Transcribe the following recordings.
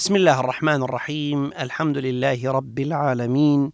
بسم الله الرحمن الرحيم. الحمد لله رب العالمين.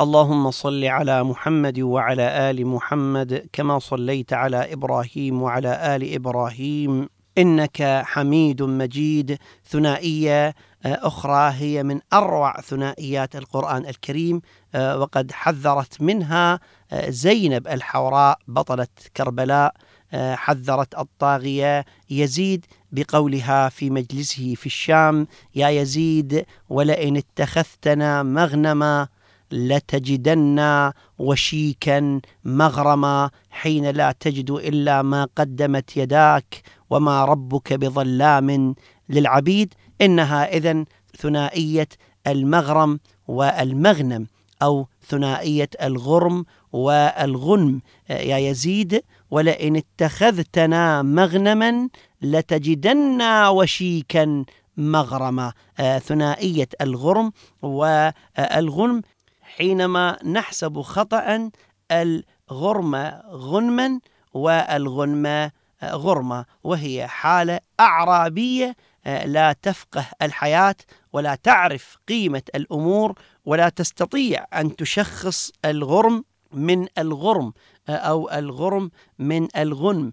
اللهم صل على محمد وعلى آل محمد كما صليت على إبراهيم وعلى آل إبراهيم. إنك حميد مجيد. ثنائية أخرى هي من أروع ثنائيات القرآن الكريم وقد حذرت منها زينب الحوراء بطلة كربلاء حذرت الطاغية. يزيد بقولها في مجلسه في الشام يا يزيد ولئن اتخذتنا مغنما لتجدن وشيكا مغرما حين لا تجد إلا ما قدمت يداك وما ربك بظلام للعبيد. إنها اذا ثنائية المغرم والمغنم أو ثنائية الغرم والغنم يا يزيد ولئن اتخذتنا مغنما لتجدن وشيكا مغرما. ثنائية الغرم والغنم. حينما نحسب خطأ الغرم غنما والغنم غرمة وهي حالة أعرابية لا تفقه الحياة ولا تعرف قيمة الأمور ولا تستطيع أن تشخص الغرم من الغرم أو الغرم من الغنم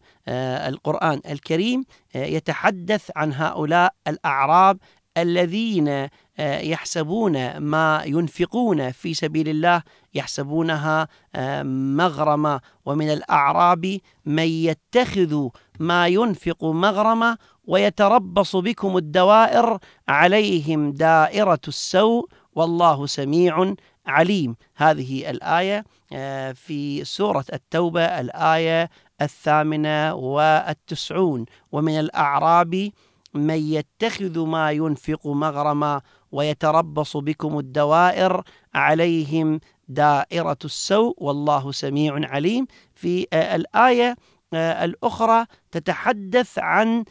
القرآن الكريم يتحدث عن هؤلاء الأعراب الذين يحسبون ما ينفقون في سبيل الله يحسبونها مغرمة. ومن الأعراب من يتخذ ما ينفق مغرمة ويتربص بكم الدوائر عليهم دائرة السوء والله سميع عليم. هذه الآية في سورة التوبة الآية الثامنة والتسعون. ومن الأعراب من يتخذ ما ينفق مغرما ويتربص بكم الدوائر عليهم دائرة السوء. والله سميع عليم. في الآية الأخرى تتحدث عن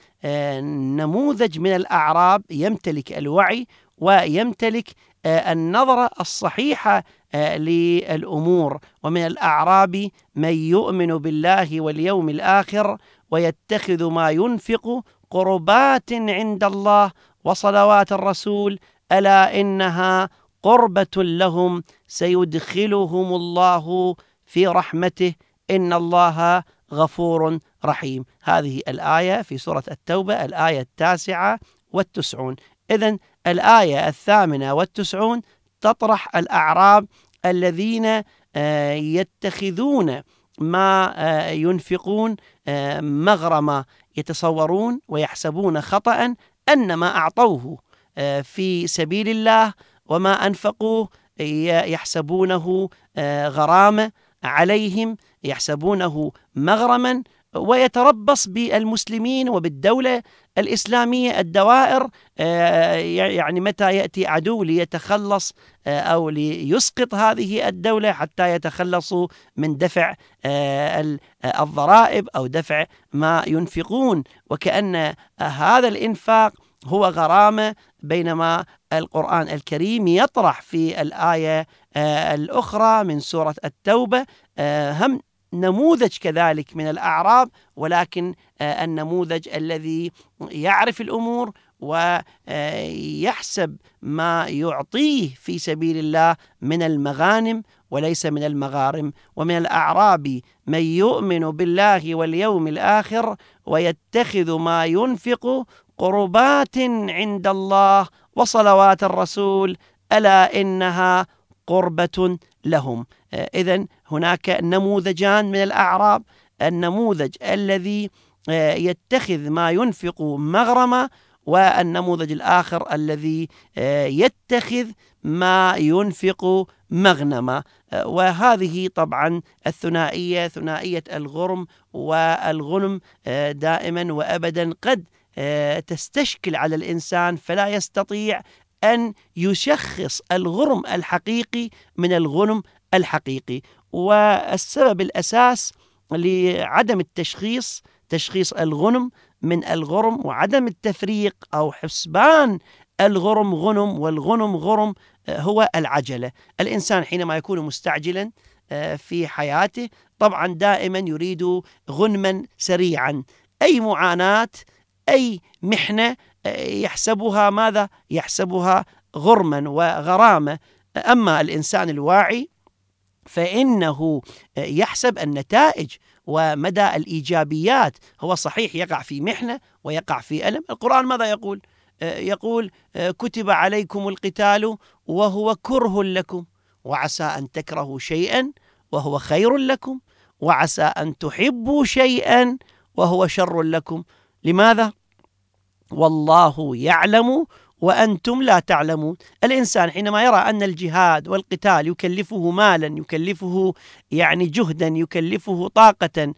نموذج من الأعراب يمتلك الوعي ويمتلك النظرة الصحيحة للأمور. ومن الأعراب من يؤمن بالله واليوم الآخر ويتخذ ما ينفق قربات عند الله وصلوات الرسول ألا إنها قربة لهم سيدخلهم الله في رحمته. إن الله غفور رحيم. هذه الآية في سورة التوبة الآية التاسعة والتسعون. إذن الآية الثامنة والتسعون تطرح الأعراب الذين يتخذون ما ينفقون مغرما يتصورون ويحسبون خطأ أن ما أعطوه في سبيل الله وما أنفقوه يحسبونه غرامة عليهم يحسبونه مغرما ويتربص بالمسلمين وبالدولة الإسلامية الدوائر يعني متى يأتي عدو ليتخلص أو ليسقط هذه الدولة حتى يتخلصوا من دفع الضرائب أو دفع ما ينفقون. وكأن هذا الإنفاق هو غرامة بينما القرآن الكريم يطرح في الآية آه، الأخرى من سورة التوبة آه، هم نموذج كذلك من الأعراب ولكن آه، النموذج الذي يعرف الأمور ويحسب ما يعطيه في سبيل الله من المغانم وليس من المغارم. ومن الأعراب من يؤمن بالله واليوم الآخر ويتخذ ما ينفق قربات عند الله وصلوات الرسول ألا إنها قربة لهم. إذا هناك نموذجان من الأعراب. النموذج الذي يتخذ ما ينفق مغرما والنموذج الآخر الذي يتخذ ما ينفق مغنما وهذه طبعا الثنائية ثنائية الغرم والغنم دائما وأبدا قد تستشكل على الإنسان فلا يستطيع أن يشخص الغرم الحقيقي من الغنم الحقيقي. والسبب الأساس لعدم التشخيص تشخيص الغنم من الغرم وعدم التفريق أو حسبان الغرم غنم والغنم غرم هو العجلة. الإنسان حينما يكون مستعجلا آه، في حياته طبعا دائما يريد غنما سريعا. أي معاناة أي محنة آه، يحسبها ماذا؟ يحسبها غرما وغرامة. أما الإنسان الواعي فإنه آه، يحسب النتائج ومدى الإيجابيات. هو صحيح يقع في محنة ويقع في ألم. القرآن ماذا يقول؟ آه، يقول كتب عليكم القتال وهو كره لكم. وعسى أن تكرهوا شيئا وهو خير لكم. وعسى أن تحبوا شيئا وهو شر لكم. لماذا؟ والله يعلم وأنتم لا تعلمون الإنسان حينما يرى أن الجهاد والقتال يكلفه مالا يكلفه يعني جهدا يكلفه طاقة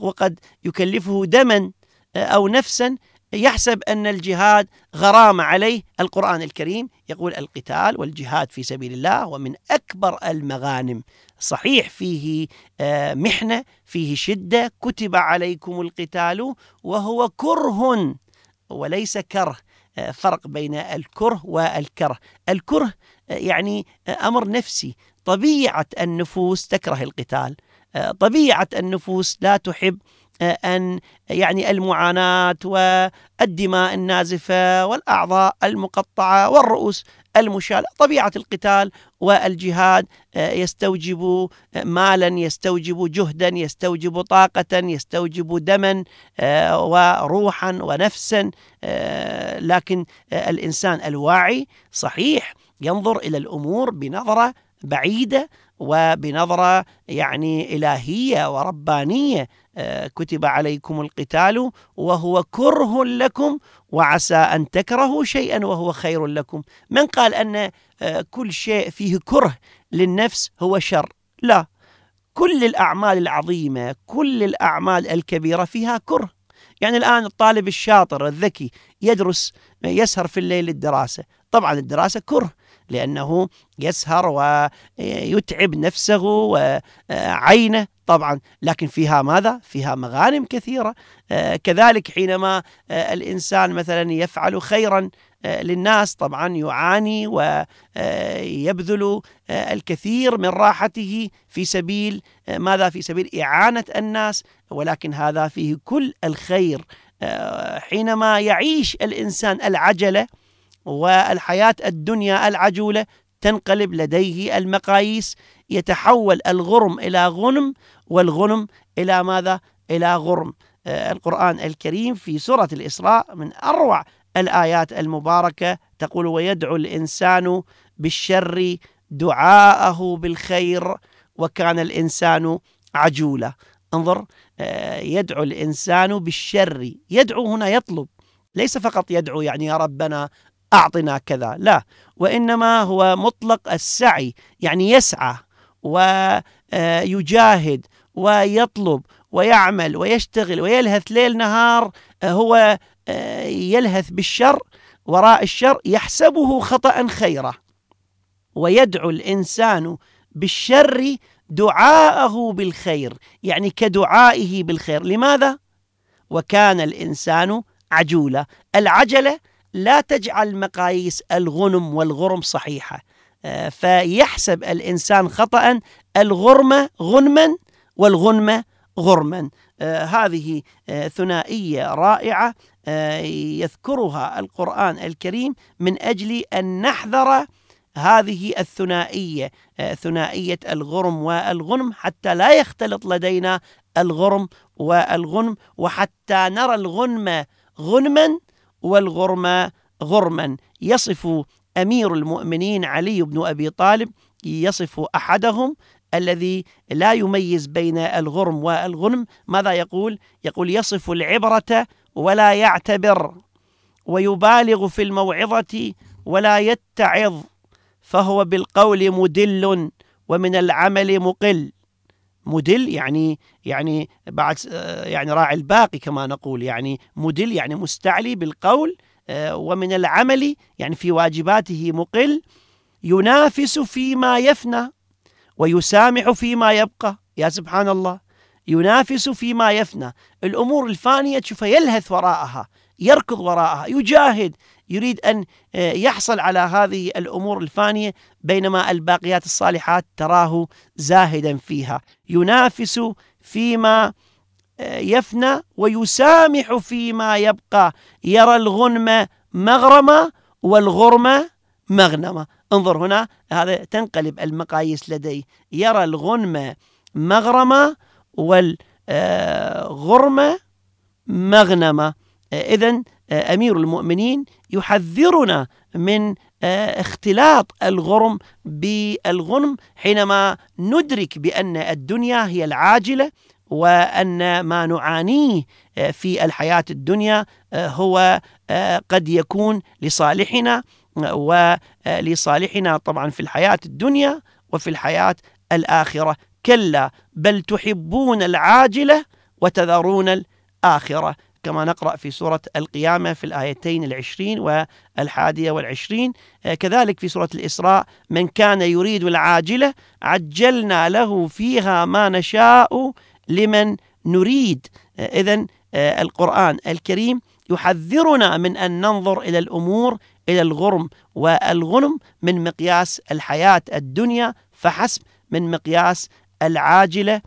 وقد يكلفه دما أو نفسا يحسب أن الجهاد غرامة عليه القرآن الكريم. يقول القتال والجهاد في سبيل الله ومن أكبر المغانم. صحيح فيه آه، محنة فيه شدة. كتب عليكم القتال وهو كره وليس كره. آه، فرق بين الكره والكره. الكره آه، يعني أمر نفسي. طبيعة النفوس تكره القتال. طبيعة النفوس لا تحب أن يعني المعاناة والدماء النازفة والأعضاء المقطعة والرؤوس المشالة طبيعة القتال والجهاد آه، يستوجب آه، مالا يستوجب جهدا يستوجب طاقة يستوجب دما آه، وروحا ونفسا لكن الإنسان الواعي صحيح ينظر إلى الأمور بنظرة بعيدة وبنظرة يعني إلهية وربانية. آه، كتب عليكم القتال وهو كره لكم وعسى أن تكرهوا شيئا وهو خير لكم. من قال أن آه، كل شيء فيه كره للنفس هو شر؟ لا. كل الأعمال العظيمة كل الأعمال الكبيرة فيها كره. يعني الآن الطالب الشاطر الذكي يدرس يسهر في الليل للدراسة. طبعا الدراسة كره. لأنه يسهر ويتعب نفسه وعينه طبعا لكن فيها ماذا؟ فيها مغانم كثيرة كذلك حينما الإنسان مثلا يفعل خيرا للناس طبعا يعاني ويبذل الكثير من راحته في سبيل ماذا؟ في سبيل إعانة الناس ولكن هذا فيه كل الخير حينما يعيش الإنسان العجلة والحياة الدنيا العجولة تنقلب لديه المقاييس. يتحول الغرم إلى غنم والغنم إلى ماذا؟ إلى غرم. آه، القرآن الكريم في سورة الإسراء من أروع الآيات المباركة تقول ويدعو الإنسان بالشر دعاءه بالخير وكان الإنسان عجولا انظر آه، يدعو الإنسان بالشر. يدعو هنا يطلب ليس فقط يدعو يعني يا ربنا أعطنا كذا. لا وإنما هو مطلق السعي يعني يسعى ويجاهد ويطلب ويعمل ويشتغل ويلهث ليل نهار هو يلهث بالشر وراء الشر يحسبه خطأ خيرا. ويدعو الإنسان بالشر دعاءه بالخير يعني كدعائه بالخير. لماذا؟ وكان الإنسان عجولا. العجلة لا تجعل مقاييس الغنم والغرم صحيحة. آه، فيحسب الإنسان خطأ الغرمة غنما والغنمة غرما. آه، هذه آه، ثنائية رائعة. يذكرها القرآن الكريم من أجل أن نحذر هذه الثنائية ثنائية الغرم والغنم حتى لا يختلط لدينا الغرم والغنم وحتى نرى الغنم غنما والغرم غرما. يصف أمير المؤمنين علي بن أبي طالب يصف أحدهم الذي لا يميز بين الغرم والغنم. ماذا يقول؟ يقول يصف العبرة ولا يعتبر ويبالغ في الموعظة ولا يتعظ فهو بالقول مدل ومن العمل مقل. مدل يعني يعني بعد يعني راعي الباقي كما نقول يعني مدل يعني مستعلي بالقول آه، ومن العمل يعني في واجباته مقل ينافس فيما يفنى ويسامح فيما يبقى. يا سبحان الله ينافس فيما يفنى. الأمور الفانية تشوفها يلهث وراءها يركض وراءها يجاهد يريد أن آه، يحصل على هذه الأمور الفانية بينما الباقيات الصالحات تراه زاهدا فيها. ينافس فيما آه، يفنى ويسامح فيما يبقى. يرى الغنم مغرمة والغرم مغنمة. انظر هنا هذا تنقلب المقاييس لديه يرى الغنم مغرمة والغرم آه، مغنمة. إذن أمير المؤمنين يحذرنا من آه، اختلاط الغرم بالغنم حينما ندرك بأن الدنيا هي العاجلة وأن ما نعانيه آه، في الحياة الدنيا آه، هو قد يكون لصالحنا ولصالحنا طبعا في الحياة الدنيا وفي الحياة الآخرة. كلا بل تحبون العاجلة وتذرون الآخرة. كما نقرأ في سورة القيامة في الآيتين العشرين والحادية والعشرين. آه، كذلك في سورة الإسراء من كان يريد العاجلة عجلنا له فيها ما نشاء لمن نريد. آه، إذن آه، القرآن الكريم يحذرنا من أن ننظر إلى الأمور إلى الغرم والغنم من مقياس الحياة الدنيا فحسب من مقياس العاجلة.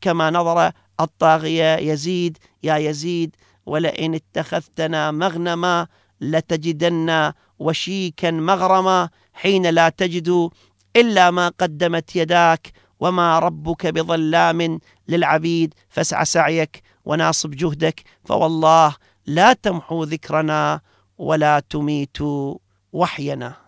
كما نظر الطاغية يزيد يا يزيد ولئن اتخذتنا مغنما لتجدن وشيكا مغرما حين لا تجد إلا ما قدمت يداك وما ربك بظلام للعبيد. فاسع سعيك وناصب جهدك فوالله لا تمحو ذكرنا ولا تميت وحينا.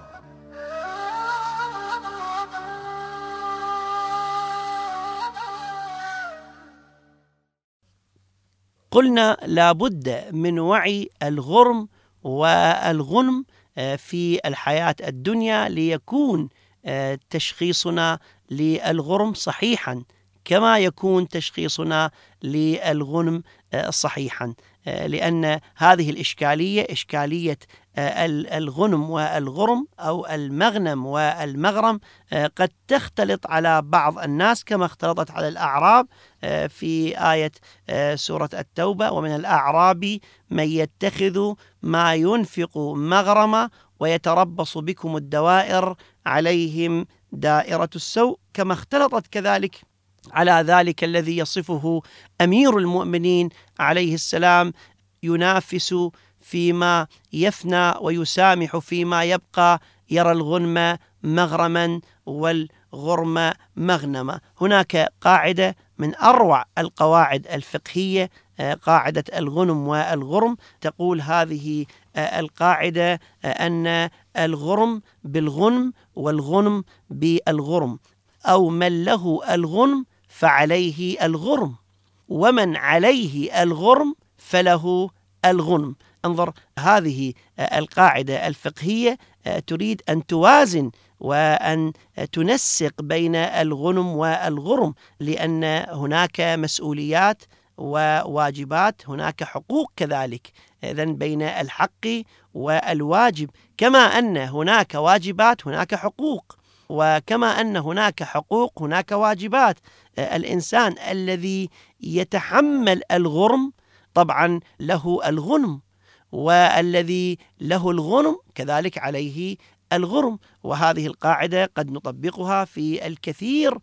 قلنا لابد من وعي الغرم والغنم آه، في الحياة الدنيا ليكون آه، تشخيصنا للغرم صحيحا كما يكون تشخيصنا للغنم آه، صحيحا لأن هذه الإشكالية إشكالية الغنم والغرم أو المغنم والمغرم آه، قد تختلط على بعض الناس كما اختلطت على الأعراب آه، في آية آه، سورة التوبة ومن الأعراب من يتخذ ما ينفق مغرما ويتربص بكم الدوائر عليهم دائرة السوء. كما اختلطت كذلك على ذلك الذي يصفه أمير المؤمنين عليه السلام ينافس فيما يفنى ويسامح فيما يبقى يرى الغنم مغرما والغرم مغنما. هناك قاعدة من أروع القواعد الفقهية آه، قاعدة الغنم والغرم. تقول هذه آه، القاعدة آه، أن الغرم بالغنم والغنم بالغرم. أو من له الغنم فعليه الغرم ومن عليه الغرم فله الغنم. انظر هذه القاعدة الفقهية تريد أن توازن وأن تنسق بين الغنم والغرم لأن هناك مسؤوليات وواجبات هناك حقوق كذلك إذا بين الحق والواجب. كما أن هناك واجبات هناك حقوق وكما أن هناك حقوق هناك واجبات. الإنسان الذي يتحمل الغرم طبعا له الغنم. والذي له الغنم كذلك عليه الغرم. وهذه القاعدة قد نطبقها في الكثير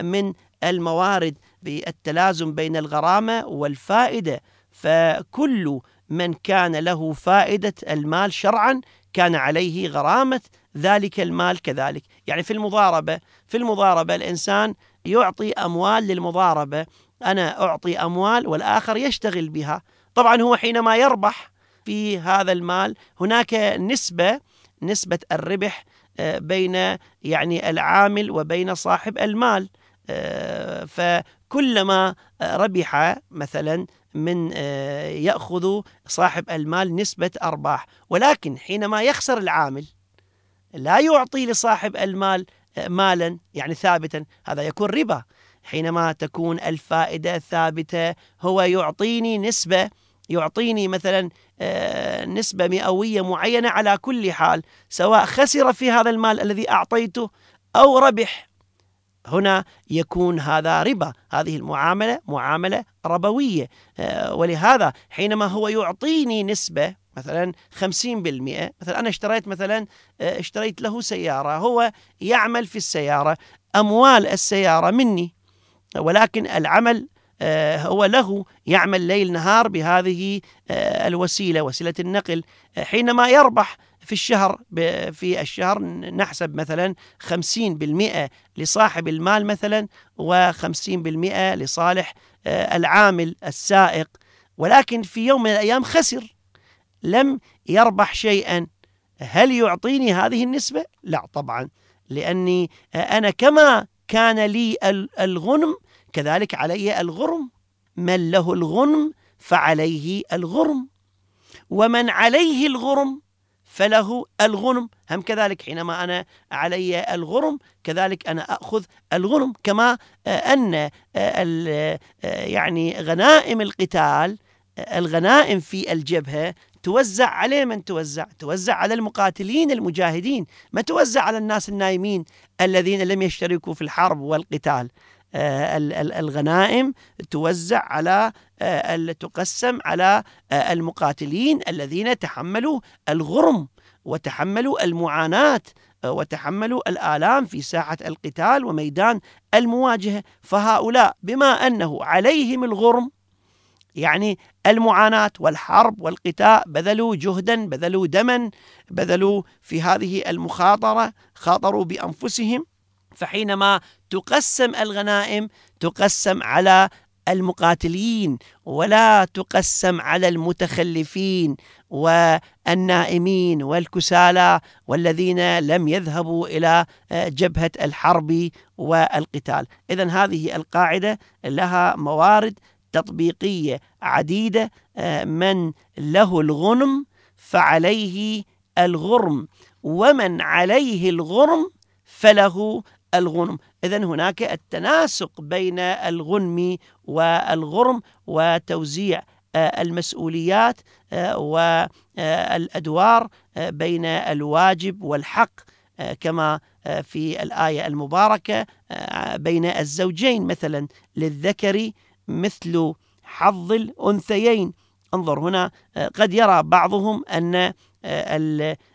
من الموارد بالتلازم بين الغرامة والفائدة. فكل من كان له فائدة المال شرعا كان عليه غرامة ذلك المال كذلك. يعني في المضاربة في المضاربة الإنسان يعطي أموال للمضاربة أنا أعطي أموال والآخر يشتغل بها. طبعا هو حينما يربح في هذا المال. هناك نسبة نسبة الربح آه، بين يعني العامل وبين صاحب المال. آه، فكلما ربح مثلا من آه، يأخذ صاحب المال نسبة أرباح. ولكن حينما يخسر العامل لا يعطي لصاحب المال مالا يعني ثابتا هذا يكون ربا. حينما تكون الفائدة ثابتة هو يعطيني نسبة يعطيني مثلا آه، نسبة مئوية معينة على كل حال سواء خسر في هذا المال الذي أعطيته أو ربح. هنا يكون هذا ربا هذه المعاملة معاملة ربوية. آه، ولهذا حينما هو يعطيني نسبة مثلا 50% مثلا أنا اشتريت مثلا آه، اشتريت له سيارة هو يعمل في السيارة أموال السيارة مني ولكن العمل آه، هو له يعمل ليل نهار بهذه آه، الوسيلة وسيلة النقل آه، حينما يربح في الشهر في الشهر نحسب مثلا 50% لصاحب المال مثلا و50% لصالح العامل السائق ولكن في يوم من الأيام خسر لم يربح شيئا هل يعطيني هذه النسبة؟ لا طبعا لأني أنا كما كان لي الغنم كذلك علي الغرم من له الغنم فعليه الغرم. ومن عليه الغرم فله الغنم. هم كذلك حينما أنا علي الغرم كذلك أنا أخذ الغنم. كما أن يعني غنائم القتال الغنائم في الجبهة توزع عليه من توزع؟ توزع على المقاتلين المجاهدين. ما توزع على الناس النايمين الذين لم يشتركوا في الحرب والقتال. آه، الغنائم توزع على آه، تقسم على آه، المقاتلين الذين تحملوا الغرم وتحملوا المعاناة وتحملوا الآلام في ساحة القتال وميدان المواجهة. فهؤلاء بما أنه عليهم الغرم يعني المعاناة والحرب والقتال بذلوا جهدا بذلوا دما بذلوا في هذه المخاطرة خاطروا بأنفسهم. فحينما تقسم الغنائم تقسم على المقاتلين ولا تقسم على المتخلفين والنائمين والكسالى والذين لم يذهبوا إلى جبهة الحرب والقتال. اذا هذه القاعدة لها موارد تطبيقية عديدة من له الغنم فعليه الغرم ومن عليه الغرم فله الغنم. إذا هناك التناسق بين الغنم والغرم وتوزيع آه، المسؤوليات آه، والأدوار آه، بين الواجب والحق كما في الآية المباركة بين الزوجين. مثلا للذكر مثل حظ الأنثيين. انظر هنا قد يرى بعضهم أن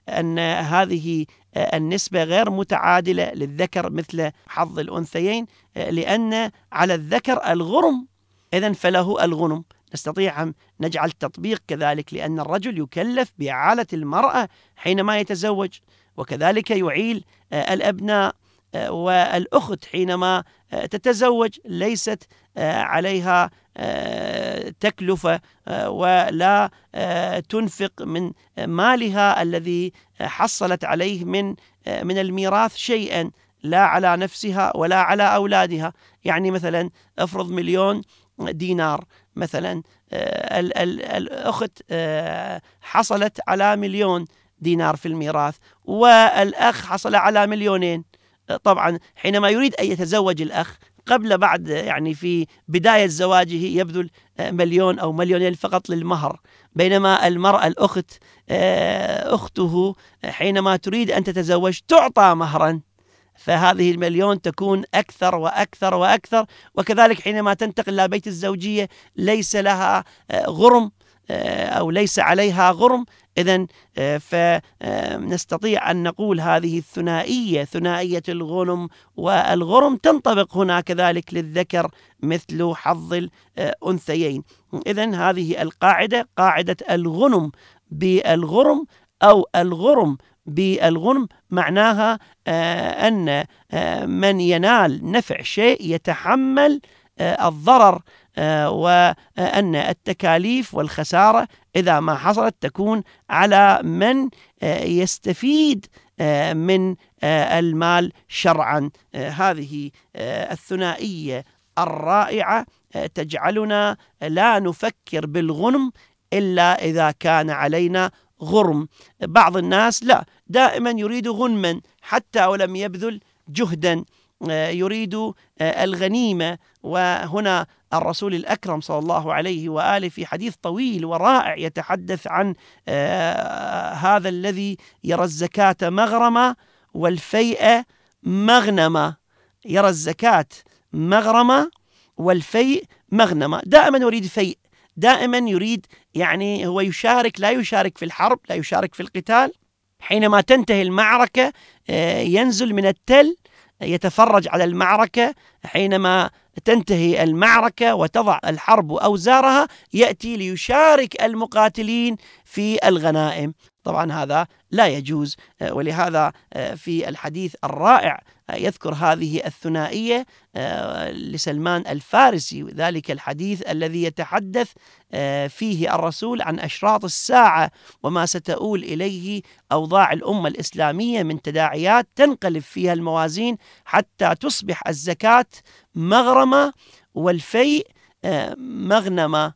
أن هذه النسبة غير متعادلة للذكر مثل حظ الأنثيين لأن على الذكر الغرم. إذا فله الغنم. نستطيع أن نجعل تطبيق كذلك لأن الرجل يكلف بإعالة المرأة حينما يتزوج وكذلك يعيل الأبناء والأخت حينما تتزوج. ليست عليها تكلفة ولا تنفق من مالها الذي حصلت عليه من من الميراث شيئا لا على نفسها ولا على أولادها. يعني مثلا افرض مليون دينار مثلا الأخت حصلت على مليون دينار في الميراث والأخ حصل على مليونين. طبعا حينما يريد أن يتزوج الأخ قبل بعد يعني في بداية زواجه يبذل مليون أو مليونين فقط للمهر. بينما المرأة الأخت أخته حينما تريد أن تتزوج تعطى مهرا. فهذه المليون تكون أكثر وأكثر وأكثر. وكذلك حينما تنتقل إلى بيت الزوجية ليس لها غرم أو ليس عليها غرم. إذا فنستطيع أن نقول هذه الثنائية ثنائية الغنم والغرم تنطبق هنا كذلك للذكر مثل حظ الأنثيين. إذا هذه القاعدة قاعدة الغنم بالغرم أو الغرم بالغنم معناها أن من ينال نفع شيء يتحمل الضرر وأن التكاليف والخسارة إذا ما حصلت تكون على من يستفيد من المال شرعا. هذه الثنائية الرائعة تجعلنا لا نفكر بالغنم إلا إذا كان علينا غرم. بعض الناس لا دائما يريد غنما حتى ولم يبذل جهدا. يريد الغنيمة. وهنا الرسول الأكرم صلى الله عليه وآله في حديث طويل ورائع يتحدث عن هذا الذي يرى الزكاة مغرمة والفيء مغنمة. يرى الزكاة مغرمة والفيء مغنمة. دائما يريد فيء. دائما يريد يعني هو يشارك لا يشارك في الحرب لا يشارك في القتال. حينما تنتهي المعركة ينزل من التل يتفرج على المعركة حينما تنتهي المعركة وتضع الحرب أوزارها يأتي ليشارك المقاتلين في الغنائم. طبعا هذا لا يجوز. ولهذا في الحديث الرائع يذكر هذه الثنائية لسلمان الفارسي ذلك الحديث الذي يتحدث فيه الرسول عن أشراط الساعة وما ستؤول إليه أوضاع الأمة الإسلامية من تداعيات تنقلب فيها الموازين حتى تصبح الزكاة مغرمة والفيء مغنمة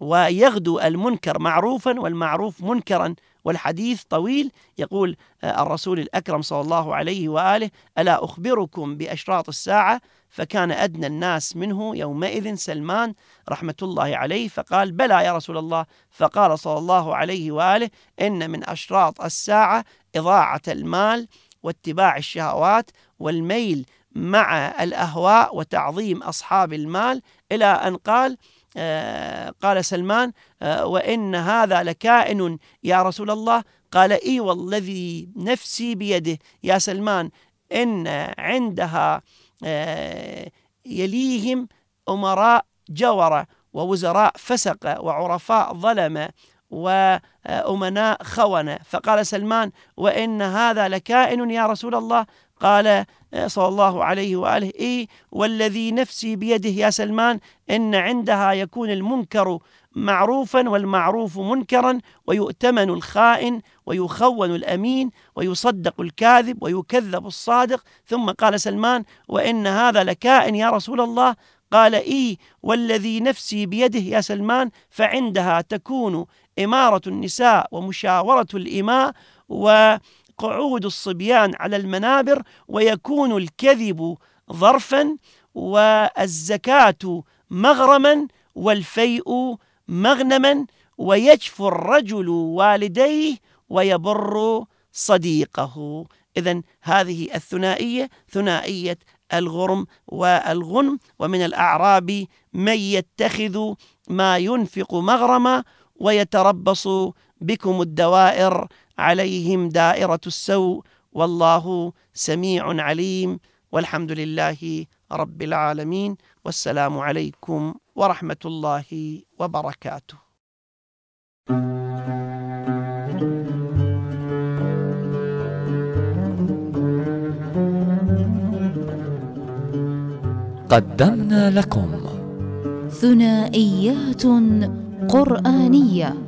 ويغدو المنكر معروفا والمعروف منكرا. والحديث طويل يقول الرسول الأكرم صلى الله عليه وآله ألا أخبركم بأشراط الساعة؟ فكان أدنى الناس منه يومئذ سلمان رحمة الله عليه فقال بلى يا رسول الله. فقال صلى الله عليه وآله إن من أشراط الساعة إضاعة المال واتباع الشهوات والميل مع الأهواء وتعظيم أصحاب المال. إلى أن قال آه قال سلمان آه وإن هذا لكائن يا رسول الله. قال إي والذي نفسي بيده. يا سلمان إن عندها آه يليهم أمراء جورة ووزراء فسق وعرفاء ظلمة وأمناء خونة فقال سلمان وإن هذا لكائن يا رسول الله. قال صلى الله عليه وآله إيه والذي نفسي بيده يا سلمان إن عندها يكون المنكر معروفا والمعروف منكرا ويؤتمن الخائن ويخون الأمين ويصدق الكاذب ويكذب الصادق. ثم قال سلمان وإن هذا لكائن يا رسول الله. قال إي والذي نفسي بيده يا سلمان فعندها تكون إمارة النساء ومشاورة الإماء وقعود الصبيان على المنابر ويكون الكذب ظرفا والزكاة مغرما والفيء مغنما ويجفو الرجل والديه ويبر صديقه. إذا هذه الثنائية ثنائية الغرم والغنم ومن الأعراب من يتخذ ما ينفق مغرما ويتربص بكم الدوائر عليهم دائرة السوء والله سميع عليم والحمد لله رب العالمين والسلام عليكم ورحمة الله وبركاته. قدمنا لكم ثنائيات قرآنية.